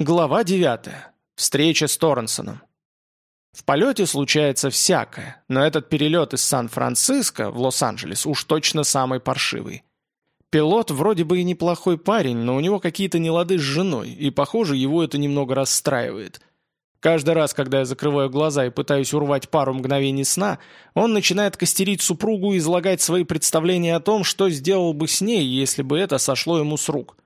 Глава 9. Встреча с Торренсоном. В полете случается всякое, но этот перелет из Сан-Франциско в Лос-Анджелес уж точно самый паршивый. Пилот вроде бы и неплохой парень, но у него какие-то нелады с женой, и, похоже, его это немного расстраивает. Каждый раз, когда я закрываю глаза и пытаюсь урвать пару мгновений сна, он начинает костерить супругу и излагать свои представления о том, что сделал бы с ней, если бы это сошло ему с рук.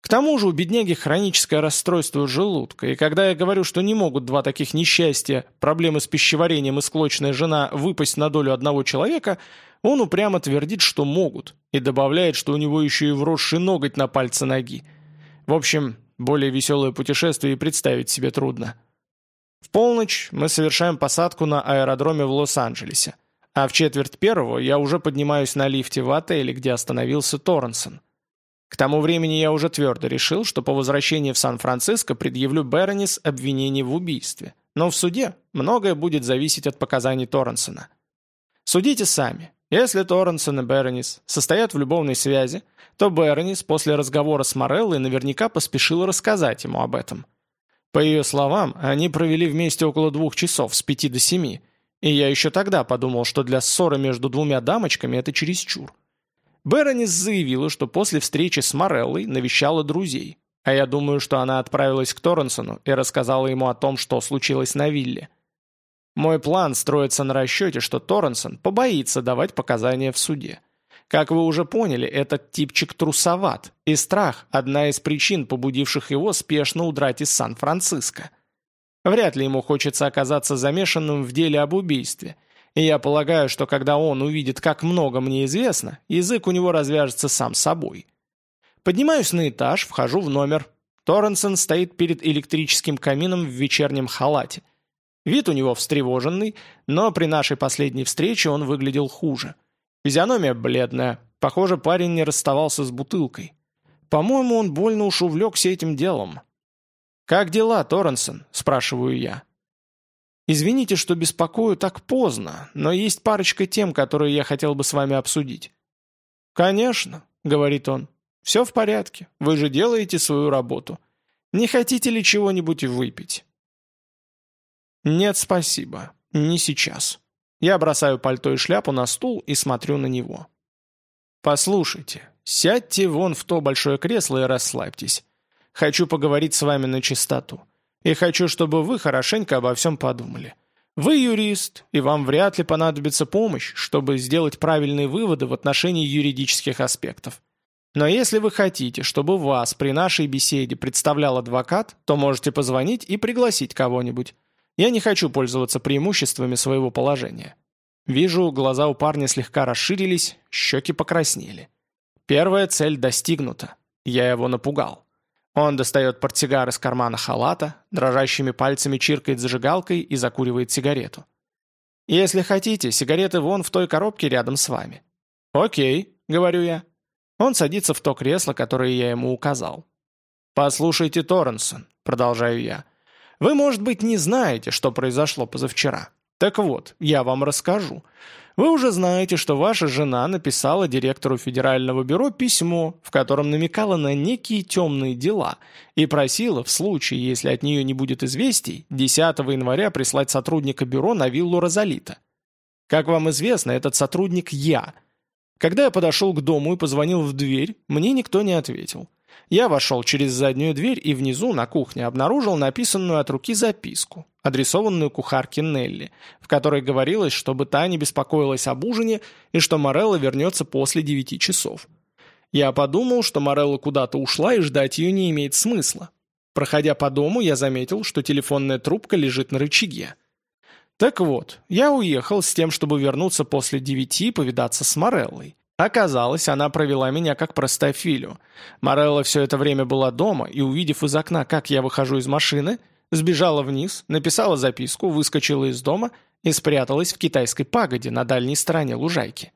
К тому же у бедняги хроническое расстройство желудка, и когда я говорю, что не могут два таких несчастья, проблемы с пищеварением и склочная жена, выпасть на долю одного человека, он упрямо твердит, что могут, и добавляет, что у него еще и вросший ноготь на пальце ноги. В общем, более веселое путешествие и представить себе трудно. В полночь мы совершаем посадку на аэродроме в Лос-Анджелесе, а в четверть первого я уже поднимаюсь на лифте в отеле, где остановился Торренсон. К тому времени я уже твердо решил, что по возвращении в Сан-Франциско предъявлю Беронис обвинение в убийстве. Но в суде многое будет зависеть от показаний Торренсона. Судите сами. Если Торренсон и Беронис состоят в любовной связи, то Беронис после разговора с Мореллой наверняка поспешила рассказать ему об этом. По ее словам, они провели вместе около двух часов, с пяти до семи, и я еще тогда подумал, что для ссоры между двумя дамочками это чересчур. Беронис заявила, что после встречи с Мореллой навещала друзей, а я думаю, что она отправилась к Торренсону и рассказала ему о том, что случилось на вилле. Мой план строится на расчете, что Торренсон побоится давать показания в суде. Как вы уже поняли, этот типчик трусоват, и страх – одна из причин, побудивших его спешно удрать из Сан-Франциско. Вряд ли ему хочется оказаться замешанным в деле об убийстве – и я полагаю, что когда он увидит, как много мне известно, язык у него развяжется сам собой. Поднимаюсь на этаж, вхожу в номер. Торренсон стоит перед электрическим камином в вечернем халате. Вид у него встревоженный, но при нашей последней встрече он выглядел хуже. Физиономия бледная. Похоже, парень не расставался с бутылкой. По-моему, он больно уж увлекся этим делом. «Как дела, Торренсон?» – спрашиваю я. Извините, что беспокою так поздно, но есть парочка тем, которые я хотел бы с вами обсудить». «Конечно», — говорит он. «Все в порядке. Вы же делаете свою работу. Не хотите ли чего-нибудь выпить?» «Нет, спасибо. Не сейчас». Я бросаю пальто и шляпу на стул и смотрю на него. «Послушайте, сядьте вон в то большое кресло и расслабьтесь. Хочу поговорить с вами на чистоту. И хочу, чтобы вы хорошенько обо всем подумали. Вы юрист, и вам вряд ли понадобится помощь, чтобы сделать правильные выводы в отношении юридических аспектов. Но если вы хотите, чтобы вас при нашей беседе представлял адвокат, то можете позвонить и пригласить кого-нибудь. Я не хочу пользоваться преимуществами своего положения. Вижу, глаза у парня слегка расширились, щеки покраснели. Первая цель достигнута. Я его напугал. Он достает портсигар из кармана халата, дрожащими пальцами чиркает зажигалкой и закуривает сигарету. «Если хотите, сигареты вон в той коробке рядом с вами». «Окей», — говорю я. Он садится в то кресло, которое я ему указал. «Послушайте, Торренсон», — продолжаю я. «Вы, может быть, не знаете, что произошло позавчера. Так вот, я вам расскажу. Вы уже знаете, что ваша жена написала директору Федерального бюро письмо, в котором намекала на некие темные дела и просила, в случае, если от нее не будет известий, 10 января прислать сотрудника бюро на виллу Розалита. Как вам известно, этот сотрудник я. Когда я подошел к дому и позвонил в дверь, мне никто не ответил. Я вошел через заднюю дверь и внизу, на кухне, обнаружил написанную от руки записку, адресованную кухарке Нелли, в которой говорилось, чтобы та не беспокоилась об ужине и что Морелла вернется после девяти часов. Я подумал, что Морелла куда-то ушла и ждать ее не имеет смысла. Проходя по дому, я заметил, что телефонная трубка лежит на рычаге. Так вот, я уехал с тем, чтобы вернуться после девяти и повидаться с Мореллой. Оказалось, она провела меня как простофилю. Морелла все это время была дома и, увидев из окна, как я выхожу из машины, сбежала вниз, написала записку, выскочила из дома и спряталась в китайской пагоде на дальней стороне лужайки.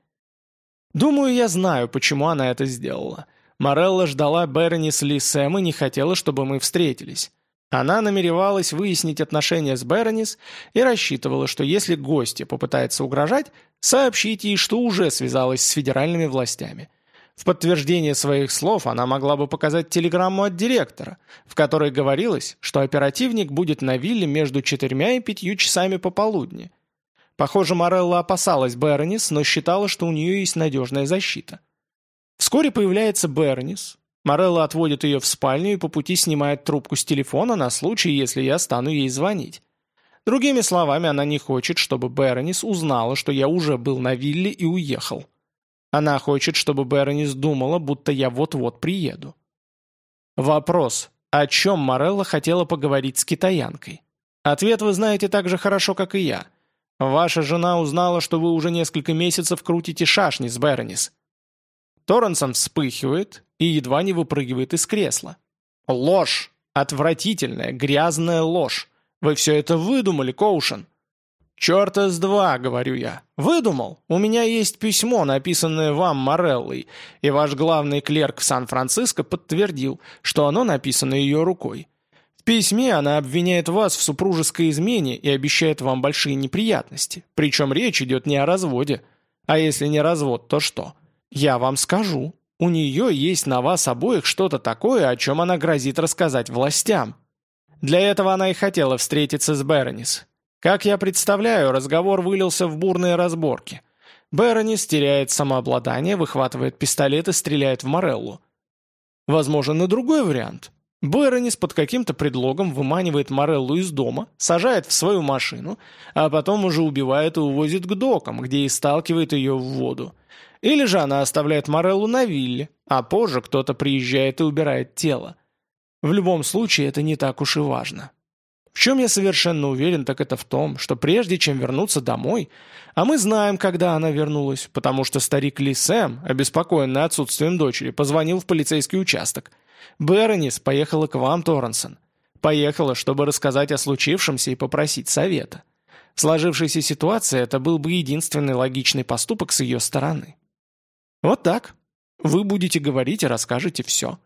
Думаю, я знаю, почему она это сделала. Морелла ждала Бернис Ли Сэм и не хотела, чтобы мы встретились. Она намеревалась выяснить отношения с Беронис и рассчитывала, что если гостья попытается угрожать, сообщить ей, что уже связалась с федеральными властями. В подтверждение своих слов она могла бы показать телеграмму от директора, в которой говорилось, что оперативник будет на вилле между четырьмя и пятью часами пополудни. Похоже, Морелла опасалась Бернис, но считала, что у нее есть надежная защита. Вскоре появляется Бернис. Морелла отводит ее в спальню и по пути снимает трубку с телефона на случай, если я стану ей звонить. Другими словами, она не хочет, чтобы Бернис узнала, что я уже был на вилле и уехал. Она хочет, чтобы Беронис думала, будто я вот-вот приеду. Вопрос, о чем Морелла хотела поговорить с китаянкой? Ответ вы знаете так же хорошо, как и я. Ваша жена узнала, что вы уже несколько месяцев крутите шашни с Беронис. Торренсон вспыхивает и едва не выпрыгивает из кресла. Ложь! Отвратительная, грязная ложь! Вы все это выдумали, Коушен! «Черта с два», — говорю я. «Выдумал? У меня есть письмо, написанное вам Мореллой, и ваш главный клерк в Сан-Франциско подтвердил, что оно написано ее рукой. В письме она обвиняет вас в супружеской измене и обещает вам большие неприятности. Причем речь идет не о разводе. А если не развод, то что? Я вам скажу. У нее есть на вас обоих что-то такое, о чем она грозит рассказать властям. Для этого она и хотела встретиться с Беронис. Как я представляю, разговор вылился в бурные разборки. Беронис теряет самообладание, выхватывает пистолет и стреляет в Мореллу. Возможен и другой вариант. Беронис под каким-то предлогом выманивает Мореллу из дома, сажает в свою машину, а потом уже убивает и увозит к докам, где и сталкивает ее в воду. Или же она оставляет Мореллу на вилле, а позже кто-то приезжает и убирает тело. В любом случае это не так уж и важно. В чем я совершенно уверен, так это в том, что прежде чем вернуться домой, а мы знаем, когда она вернулась, потому что старик Ли Сэм, обеспокоенный отсутствием дочери, позвонил в полицейский участок. Беронис поехала к вам, Торренсон. Поехала, чтобы рассказать о случившемся и попросить совета. В сложившейся ситуации это был бы единственный логичный поступок с ее стороны. Вот так. Вы будете говорить и расскажете все.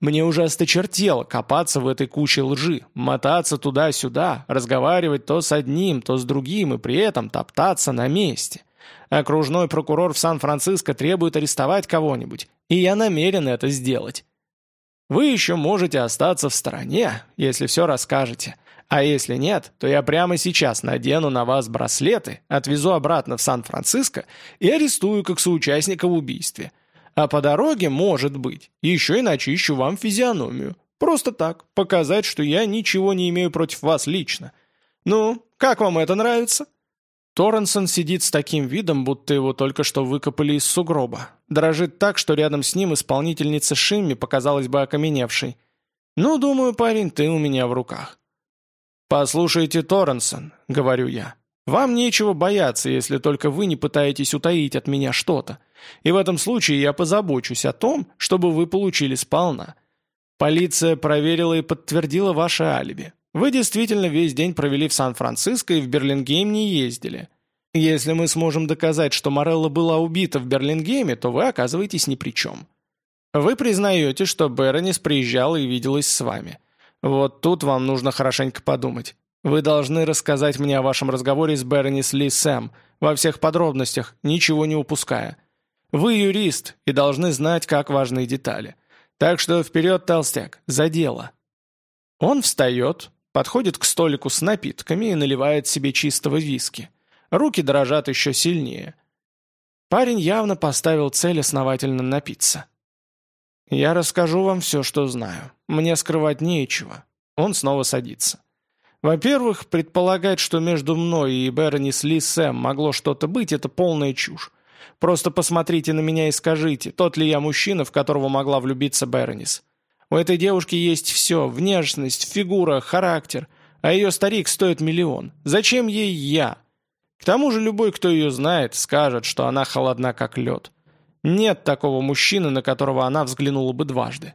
Мне уже осточертело копаться в этой куче лжи, мотаться туда-сюда, разговаривать то с одним, то с другим и при этом топтаться на месте. Окружной прокурор в Сан-Франциско требует арестовать кого-нибудь, и я намерен это сделать. Вы еще можете остаться в стороне, если все расскажете. А если нет, то я прямо сейчас надену на вас браслеты, отвезу обратно в Сан-Франциско и арестую как соучастника в убийстве. А по дороге, может быть, еще и начищу вам физиономию. Просто так, показать, что я ничего не имею против вас лично. Ну, как вам это нравится?» Торренсон сидит с таким видом, будто его только что выкопали из сугроба. Дрожит так, что рядом с ним исполнительница Шимми показалась бы окаменевшей. «Ну, думаю, парень, ты у меня в руках». «Послушайте, Торренсон», — говорю я, — «вам нечего бояться, если только вы не пытаетесь утаить от меня что-то. И в этом случае я позабочусь о том, чтобы вы получили сполна. Полиция проверила и подтвердила ваше алиби. Вы действительно весь день провели в Сан-Франциско и в Берлингейм не ездили. Если мы сможем доказать, что Морелла была убита в Берлингейме, то вы оказываетесь ни при чем. Вы признаете, что Беронис приезжала и виделась с вами. Вот тут вам нужно хорошенько подумать. Вы должны рассказать мне о вашем разговоре с Беронис Ли Сэм, во всех подробностях, ничего не упуская. Вы юрист и должны знать, как важны детали. Так что вперед, толстяк, за дело. Он встает, подходит к столику с напитками и наливает себе чистого виски. Руки дрожат еще сильнее. Парень явно поставил цель основательно напиться. «Я расскажу вам все, что знаю. Мне скрывать нечего». Он снова садится. Во-первых, предполагать, что между мной и Бернис Ли Сэм могло что-то быть, это полная чушь. Просто посмотрите на меня и скажите, тот ли я мужчина, в которого могла влюбиться Беронис. У этой девушки есть все – внешность, фигура, характер. А ее старик стоит миллион. Зачем ей я? К тому же любой, кто ее знает, скажет, что она холодна, как лед. Нет такого мужчины, на которого она взглянула бы дважды.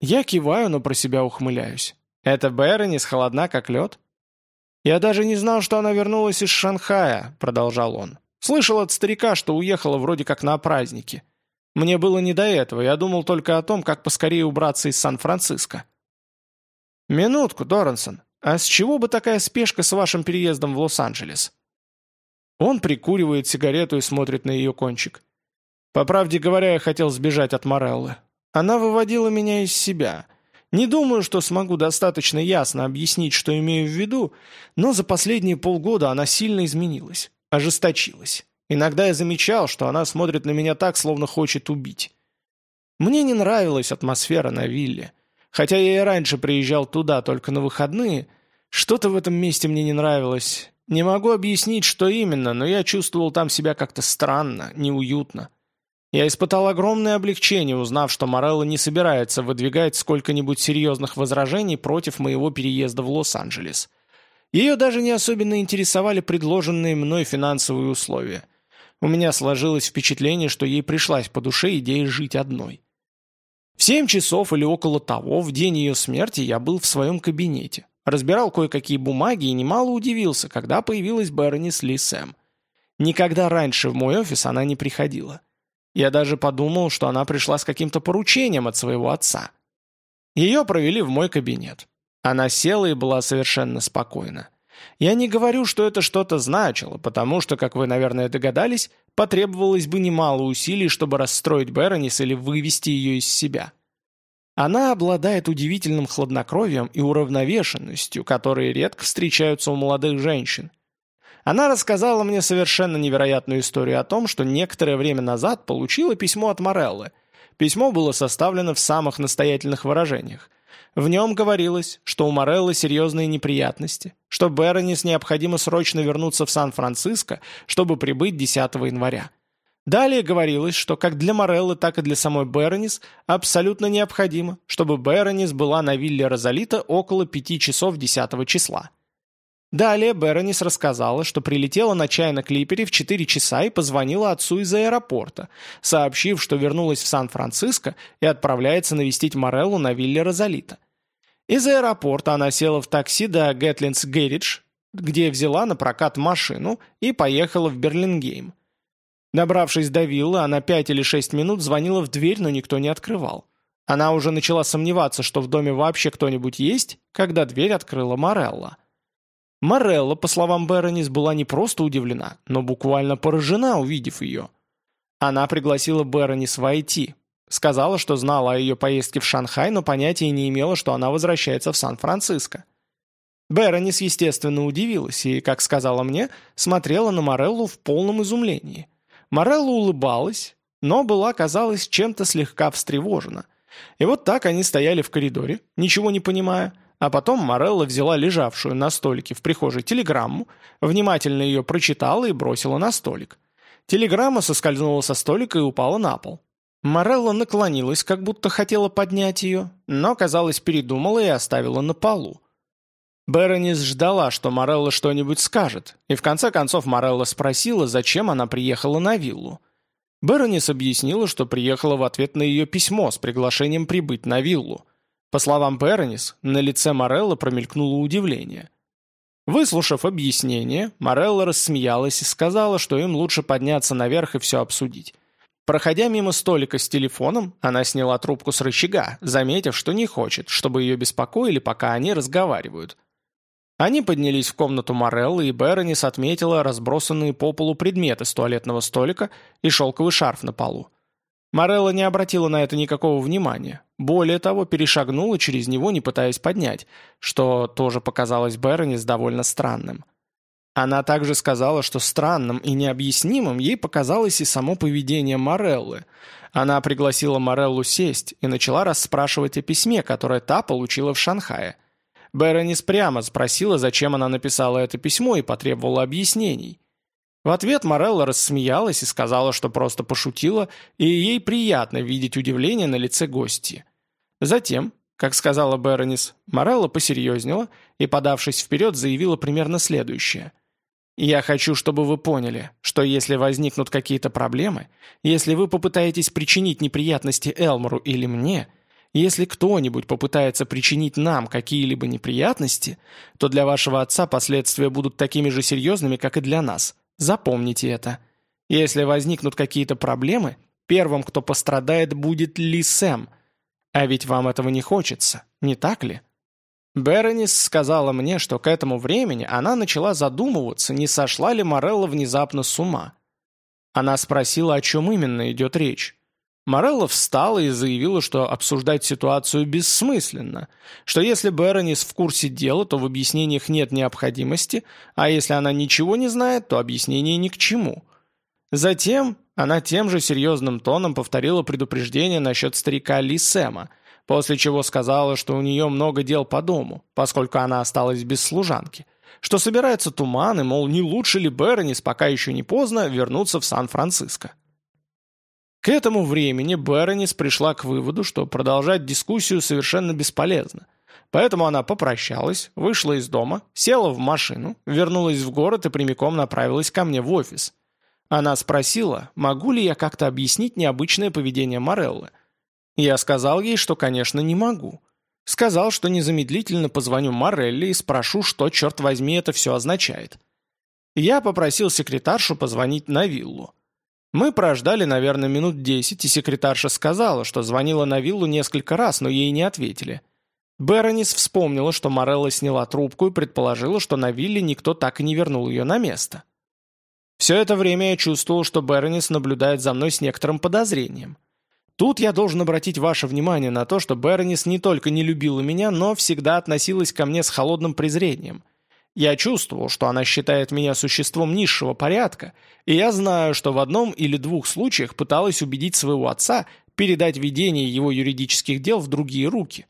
Я киваю, но про себя ухмыляюсь. Это Беронис холодна, как лед? «Я даже не знал, что она вернулась из Шанхая», — продолжал он. Слышал от старика, что уехала вроде как на праздники. Мне было не до этого, я думал только о том, как поскорее убраться из Сан-Франциско. «Минутку, Дорансон, а с чего бы такая спешка с вашим переездом в Лос-Анджелес?» Он прикуривает сигарету и смотрит на ее кончик. По правде говоря, я хотел сбежать от Мореллы. Она выводила меня из себя. Не думаю, что смогу достаточно ясно объяснить, что имею в виду, но за последние полгода она сильно изменилась, ожесточилась. Иногда я замечал, что она смотрит на меня так, словно хочет убить. Мне не нравилась атмосфера на вилле. Хотя я и раньше приезжал туда только на выходные, что-то в этом месте мне не нравилось. Не могу объяснить, что именно, но я чувствовал там себя как-то странно, неуютно. Я испытал огромное облегчение, узнав, что Морелло не собирается выдвигать сколько-нибудь серьезных возражений против моего переезда в Лос-Анджелес. Ее даже не особенно интересовали предложенные мной финансовые условия. У меня сложилось впечатление, что ей пришлась по душе идея жить одной. В семь часов или около того, в день ее смерти, я был в своем кабинете. Разбирал кое-какие бумаги и немало удивился, когда появилась Бернис Ли Сэм. Никогда раньше в мой офис она не приходила. Я даже подумал, что она пришла с каким-то поручением от своего отца. Ее провели в мой кабинет. Она села и была совершенно спокойна. Я не говорю, что это что-то значило, потому что, как вы, наверное, догадались, потребовалось бы немало усилий, чтобы расстроить Беронис или вывести ее из себя. Она обладает удивительным хладнокровием и уравновешенностью, которые редко встречаются у молодых женщин. Она рассказала мне совершенно невероятную историю о том, что некоторое время назад получила письмо от Мореллы. Письмо было составлено в самых настоятельных выражениях. В нем говорилось, что у Мореллы серьезные неприятности, что Беронис необходимо срочно вернуться в Сан-Франциско, чтобы прибыть 10 января. Далее говорилось, что как для Мореллы, так и для самой Беронис абсолютно необходимо, чтобы Беронис была на вилле Розалита около 5 часов 10 числа. Далее Беронис рассказала, что прилетела на чайно-клипере в 4 часа и позвонила отцу из аэропорта, сообщив, что вернулась в Сан-Франциско и отправляется навестить Мореллу на вилле Розалита. Из аэропорта она села в такси до Гэтлинс Гэридж, где взяла на прокат машину и поехала в Берлингейм. Добравшись до виллы, она пять или шесть минут звонила в дверь, но никто не открывал. Она уже начала сомневаться, что в доме вообще кто-нибудь есть, когда дверь открыла Морелла. Морелла, по словам Беронис, была не просто удивлена, но буквально поражена, увидев ее. Она пригласила Беронис войти, Сказала, что знала о ее поездке в Шанхай, но понятия не имела, что она возвращается в Сан-Франциско. Беронис, естественно, удивилась и, как сказала мне, смотрела на Мореллу в полном изумлении. Морелла улыбалась, но была, казалось, чем-то слегка встревожена. И вот так они стояли в коридоре, ничего не понимая, а потом Морелла взяла лежавшую на столике в прихожей телеграмму, внимательно ее прочитала и бросила на столик. Телеграмма соскользнула со столика и упала на пол. Морелла наклонилась, как будто хотела поднять ее, но, казалось, передумала и оставила на полу. Беронис ждала, что Морелла что-нибудь скажет, и в конце концов Морелла спросила, зачем она приехала на виллу. Беронис объяснила, что приехала в ответ на ее письмо с приглашением прибыть на виллу. По словам Беронис, на лице Морелла промелькнуло удивление. Выслушав объяснение, Морелла рассмеялась и сказала, что им лучше подняться наверх и все обсудить. Проходя мимо столика с телефоном, она сняла трубку с рычага, заметив, что не хочет, чтобы ее беспокоили, пока они разговаривают. Они поднялись в комнату Мореллы, и Беронис отметила разбросанные по полу предметы с туалетного столика и шелковый шарф на полу. Морелла не обратила на это никакого внимания. Более того, перешагнула через него, не пытаясь поднять, что тоже показалось Беронис довольно странным. Она также сказала, что странным и необъяснимым ей показалось и само поведение Мореллы. Она пригласила Мореллу сесть и начала расспрашивать о письме, которое та получила в Шанхае. Беронис прямо спросила, зачем она написала это письмо и потребовала объяснений. В ответ Морелла рассмеялась и сказала, что просто пошутила, и ей приятно видеть удивление на лице гости. Затем, как сказала Беронис, Морелла посерьезнела и, подавшись вперед, заявила примерно следующее – я хочу, чтобы вы поняли, что если возникнут какие-то проблемы, если вы попытаетесь причинить неприятности Элмору или мне, если кто-нибудь попытается причинить нам какие-либо неприятности, то для вашего отца последствия будут такими же серьезными, как и для нас. Запомните это. Если возникнут какие-то проблемы, первым, кто пострадает, будет Ли Сэм. А ведь вам этого не хочется, не так ли? Беронис сказала мне, что к этому времени она начала задумываться, не сошла ли Морелла внезапно с ума. Она спросила, о чем именно идет речь. Морелла встала и заявила, что обсуждать ситуацию бессмысленно, что если Беронис в курсе дела, то в объяснениях нет необходимости, а если она ничего не знает, то объяснение ни к чему. Затем она тем же серьезным тоном повторила предупреждение насчет старика Ли Сэма, после чего сказала, что у нее много дел по дому, поскольку она осталась без служанки, что собирается туман и, мол, не лучше ли Беронис, пока еще не поздно, вернуться в Сан-Франциско. К этому времени Беронис пришла к выводу, что продолжать дискуссию совершенно бесполезно. Поэтому она попрощалась, вышла из дома, села в машину, вернулась в город и прямиком направилась ко мне в офис. Она спросила, могу ли я как-то объяснить необычное поведение Мореллы. Я сказал ей, что, конечно, не могу. Сказал, что незамедлительно позвоню Морелле и спрошу, что, черт возьми, это все означает. Я попросил секретаршу позвонить на виллу. Мы прождали, наверное, минут десять, и секретарша сказала, что звонила на виллу несколько раз, но ей не ответили. Беронис вспомнила, что Морелла сняла трубку и предположила, что на вилле никто так и не вернул ее на место. Все это время я чувствовал, что Беронис наблюдает за мной с некоторым подозрением. Тут я должен обратить ваше внимание на то, что Беронис не только не любила меня, но всегда относилась ко мне с холодным презрением – я чувствовал, что она считает меня существом низшего порядка, и я знаю, что в одном или двух случаях пыталась убедить своего отца передать ведение его юридических дел в другие руки.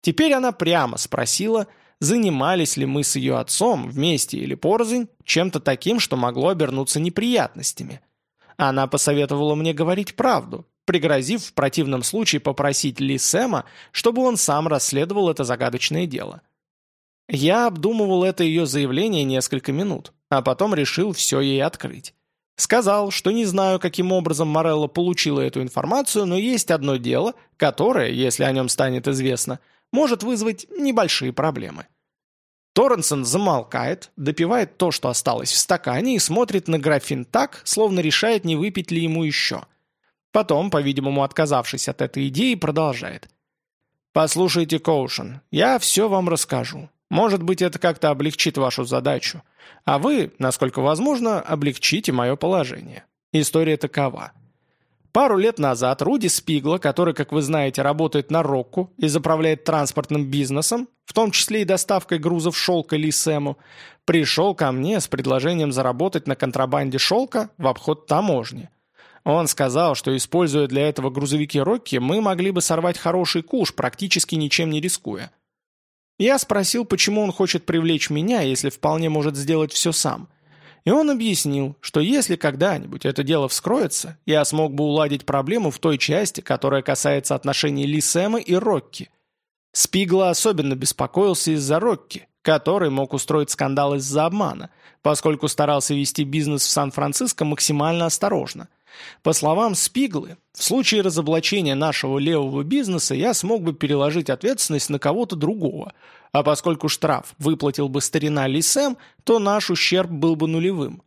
Теперь она прямо спросила, занимались ли мы с ее отцом, вместе или порознь, чем-то таким, что могло обернуться неприятностями. Она посоветовала мне говорить правду, пригрозив в противном случае попросить Ли Сэма, чтобы он сам расследовал это загадочное дело. Я обдумывал это ее заявление несколько минут, а потом решил все ей открыть. Сказал, что не знаю, каким образом Морелла получила эту информацию, но есть одно дело, которое, если о нем станет известно, может вызвать небольшие проблемы. Торренсон замолкает, допивает то, что осталось в стакане, и смотрит на графин так, словно решает, не выпить ли ему еще. Потом, по-видимому, отказавшись от этой идеи, продолжает. «Послушайте, Коушен, я все вам расскажу. Может быть, это как-то облегчит вашу задачу. А вы, насколько возможно, облегчите мое положение. История такова. Пару лет назад Руди Спигла, который, как вы знаете, работает на Рокку и заправляет транспортным бизнесом, в том числе и доставкой грузов шелка Ли Сэму, пришел ко мне с предложением заработать на контрабанде шелка в обход таможни. Он сказал, что, используя для этого грузовики Рокки, мы могли бы сорвать хороший куш, практически ничем не рискуя. Я спросил, почему он хочет привлечь меня, если вполне может сделать все сам. И он объяснил, что если когда-нибудь это дело вскроется, я смог бы уладить проблему в той части, которая касается отношений Ли Сэма и Рокки. Спигла особенно беспокоился из-за Рокки, который мог устроить скандал из-за обмана, поскольку старался вести бизнес в Сан-Франциско максимально осторожно. По словам Спиглы, в случае разоблачения нашего левого бизнеса я смог бы переложить ответственность на кого-то другого, а поскольку штраф выплатил бы старина Лисем, то наш ущерб был бы нулевым.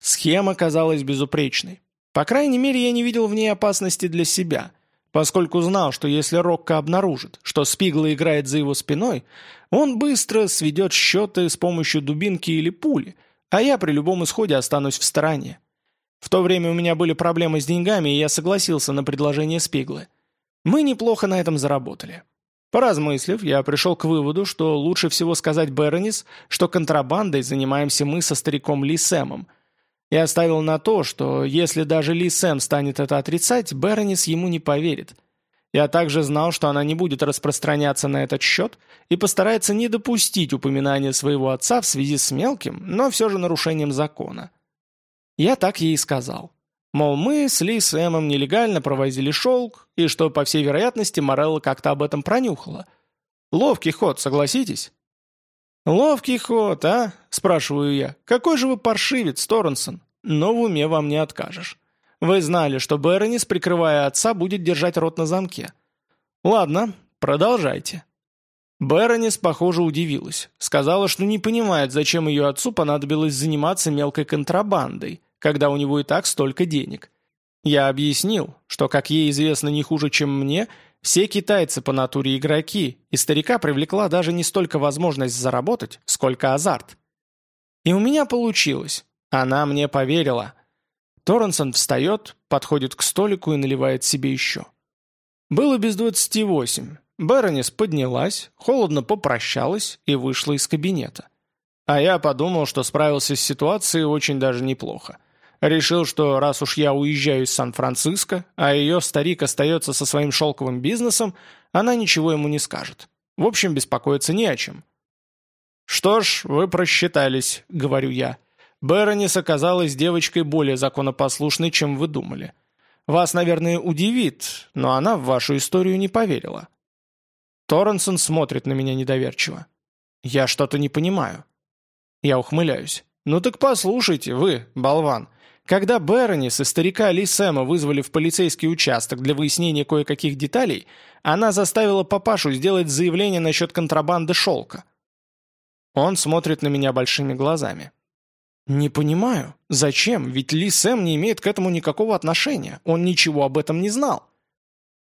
Схема казалась безупречной. По крайней мере, я не видел в ней опасности для себя, поскольку знал, что если Рокко обнаружит, что Спигла играет за его спиной, он быстро сведет счеты с помощью дубинки или пули, а я при любом исходе останусь в стороне. В то время у меня были проблемы с деньгами, и я согласился на предложение Спиглы. Мы неплохо на этом заработали. Поразмыслив, я пришел к выводу, что лучше всего сказать Беронис, что контрабандой занимаемся мы со стариком Ли Сэмом. Я оставил на то, что если даже Ли Сэм станет это отрицать, Беронис ему не поверит. Я также знал, что она не будет распространяться на этот счет и постарается не допустить упоминания своего отца в связи с мелким, но все же нарушением закона. Я так ей и сказал. Мол, мы с Ли Сэмом нелегально провозили шелк, и что, по всей вероятности, Морелла как-то об этом пронюхала. Ловкий ход, согласитесь? «Ловкий ход, а?» – спрашиваю я. «Какой же вы паршивец, Торренсон? Но в уме вам не откажешь. Вы знали, что Беронис, прикрывая отца, будет держать рот на замке. Ладно, продолжайте». Беронис, похоже, удивилась. Сказала, что не понимает, зачем ее отцу понадобилось заниматься мелкой контрабандой – когда у него и так столько денег. Я объяснил, что, как ей известно не хуже, чем мне, все китайцы по натуре игроки, и старика привлекла даже не столько возможность заработать, сколько азарт. И у меня получилось. Она мне поверила. Торренсон встает, подходит к столику и наливает себе еще. Было без двадцати восемь. Беронис поднялась, холодно попрощалась и вышла из кабинета. А я подумал, что справился с ситуацией очень даже неплохо. Решил, что раз уж я уезжаю из Сан-Франциско, а ее старик остается со своим шелковым бизнесом, она ничего ему не скажет. В общем, беспокоиться не о чем. «Что ж, вы просчитались», — говорю я. «Беронис оказалась девочкой более законопослушной, чем вы думали. Вас, наверное, удивит, но она в вашу историю не поверила». Торренсон смотрит на меня недоверчиво. «Я что-то не понимаю». Я ухмыляюсь. «Ну так послушайте, вы, болван. Когда Беронис и старика Ли Сэма вызвали в полицейский участок для выяснения кое-каких деталей, она заставила папашу сделать заявление насчет контрабанды шелка. Он смотрит на меня большими глазами. «Не понимаю. Зачем? Ведь Ли Сэм не имеет к этому никакого отношения. Он ничего об этом не знал».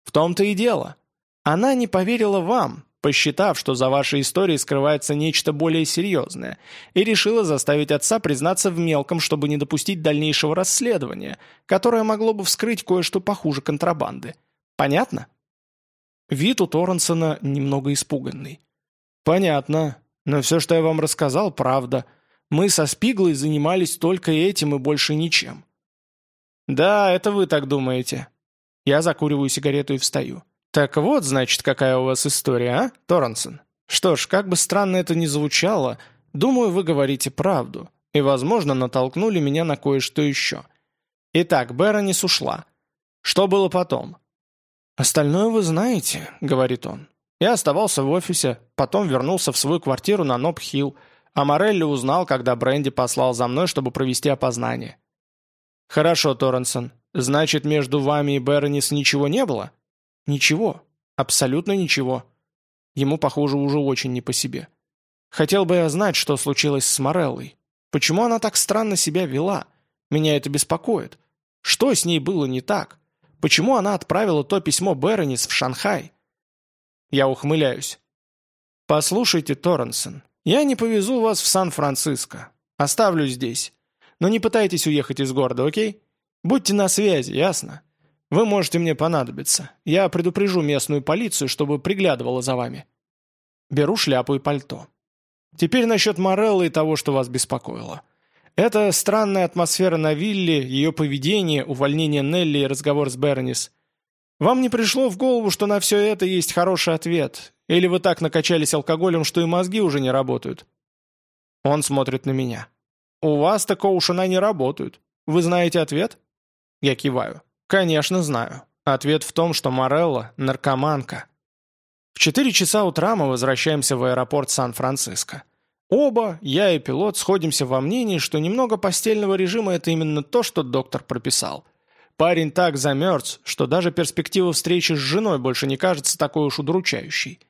«В том-то и дело. Она не поверила вам, посчитав, что за вашей историей скрывается нечто более серьезное, и решила заставить отца признаться в мелком, чтобы не допустить дальнейшего расследования, которое могло бы вскрыть кое-что похуже контрабанды. Понятно? Вид у Торренсона немного испуганный. «Понятно. Но все, что я вам рассказал, правда. Мы со Спиглой занимались только этим и больше ничем». «Да, это вы так думаете». Я закуриваю сигарету и встаю. «Так вот, значит, какая у вас история, а, Торренсон? Что ж, как бы странно это ни звучало, думаю, вы говорите правду, и, возможно, натолкнули меня на кое-что еще. Итак, Беронис ушла. Что было потом?» «Остальное вы знаете», — говорит он. «Я оставался в офисе, потом вернулся в свою квартиру на Ноб-Хилл, а Морелли узнал, когда Бренди послал за мной, чтобы провести опознание». «Хорошо, Торренсон. Значит, между вами и Беронис ничего не было?» Ничего. Абсолютно ничего. Ему, похоже, уже очень не по себе. Хотел бы я знать, что случилось с Мореллой. Почему она так странно себя вела? Меня это беспокоит. Что с ней было не так? Почему она отправила то письмо Беронис в Шанхай? Я ухмыляюсь. «Послушайте, Торренсон, я не повезу вас в Сан-Франциско. Оставлю здесь. Но не пытайтесь уехать из города, окей? Будьте на связи, ясно? Вы можете мне понадобиться. Я предупрежу местную полицию, чтобы приглядывала за вами. Беру шляпу и пальто. Теперь насчет Мореллы и того, что вас беспокоило. Это странная атмосфера на вилле, ее поведение, увольнение Нелли и разговор с Бернис. Вам не пришло в голову, что на все это есть хороший ответ? Или вы так накачались алкоголем, что и мозги уже не работают? Он смотрит на меня. У вас-то коушена не работают. Вы знаете ответ? Я киваю. Конечно, знаю. Ответ в том, что Морелла – наркоманка. В 4 часа утра мы возвращаемся в аэропорт Сан-Франциско. Оба, я и пилот, сходимся во мнении, что немного постельного режима – это именно то, что доктор прописал. Парень так замерз, что даже перспектива встречи с женой больше не кажется такой уж удручающей.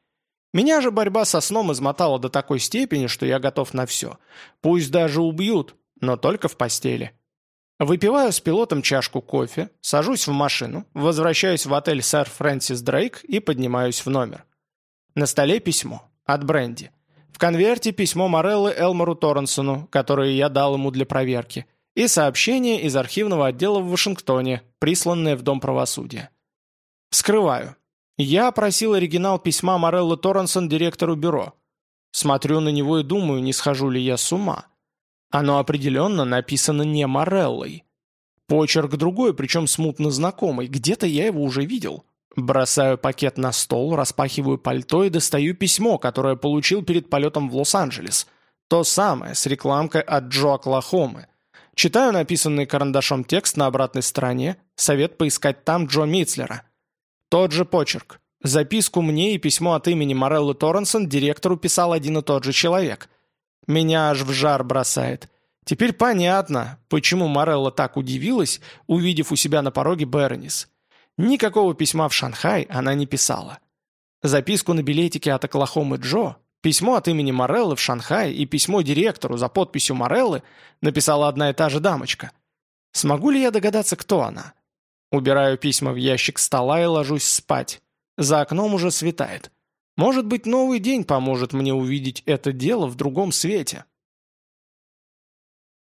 Меня же борьба со сном измотала до такой степени, что я готов на все. Пусть даже убьют, но только в постели. Выпиваю с пилотом чашку кофе, сажусь в машину, возвращаюсь в отель «Сэр Фрэнсис Дрейк» и поднимаюсь в номер. На столе письмо. От Бренди. В конверте письмо Мореллы Элмору Торренсону, которое я дал ему для проверки, и сообщение из архивного отдела в Вашингтоне, присланное в Дом правосудия. Вскрываю. Я просил оригинал письма Мореллы Торренсон директору бюро. Смотрю на него и думаю, не схожу ли я с ума. Оно определенно написано не Мореллой. Почерк другой, причем смутно знакомый. Где-то я его уже видел. Бросаю пакет на стол, распахиваю пальто и достаю письмо, которое получил перед полетом в Лос-Анджелес. То самое, с рекламкой от Джо Оклахомы. Читаю написанный карандашом текст на обратной стороне, совет поискать там Джо Митцлера. Тот же почерк. Записку мне и письмо от имени Мореллы Торренсон директору писал один и тот же человек. Меня аж в жар бросает. Теперь понятно, почему Морелла так удивилась, увидев у себя на пороге Бернис. Никакого письма в Шанхай она не писала. Записку на билетике от Оклахомы Джо, письмо от имени Мореллы в Шанхай и письмо директору за подписью Мореллы написала одна и та же дамочка. Смогу ли я догадаться, кто она? Убираю письма в ящик стола и ложусь спать. За окном уже светает. Может быть, новый день поможет мне увидеть это дело в другом свете.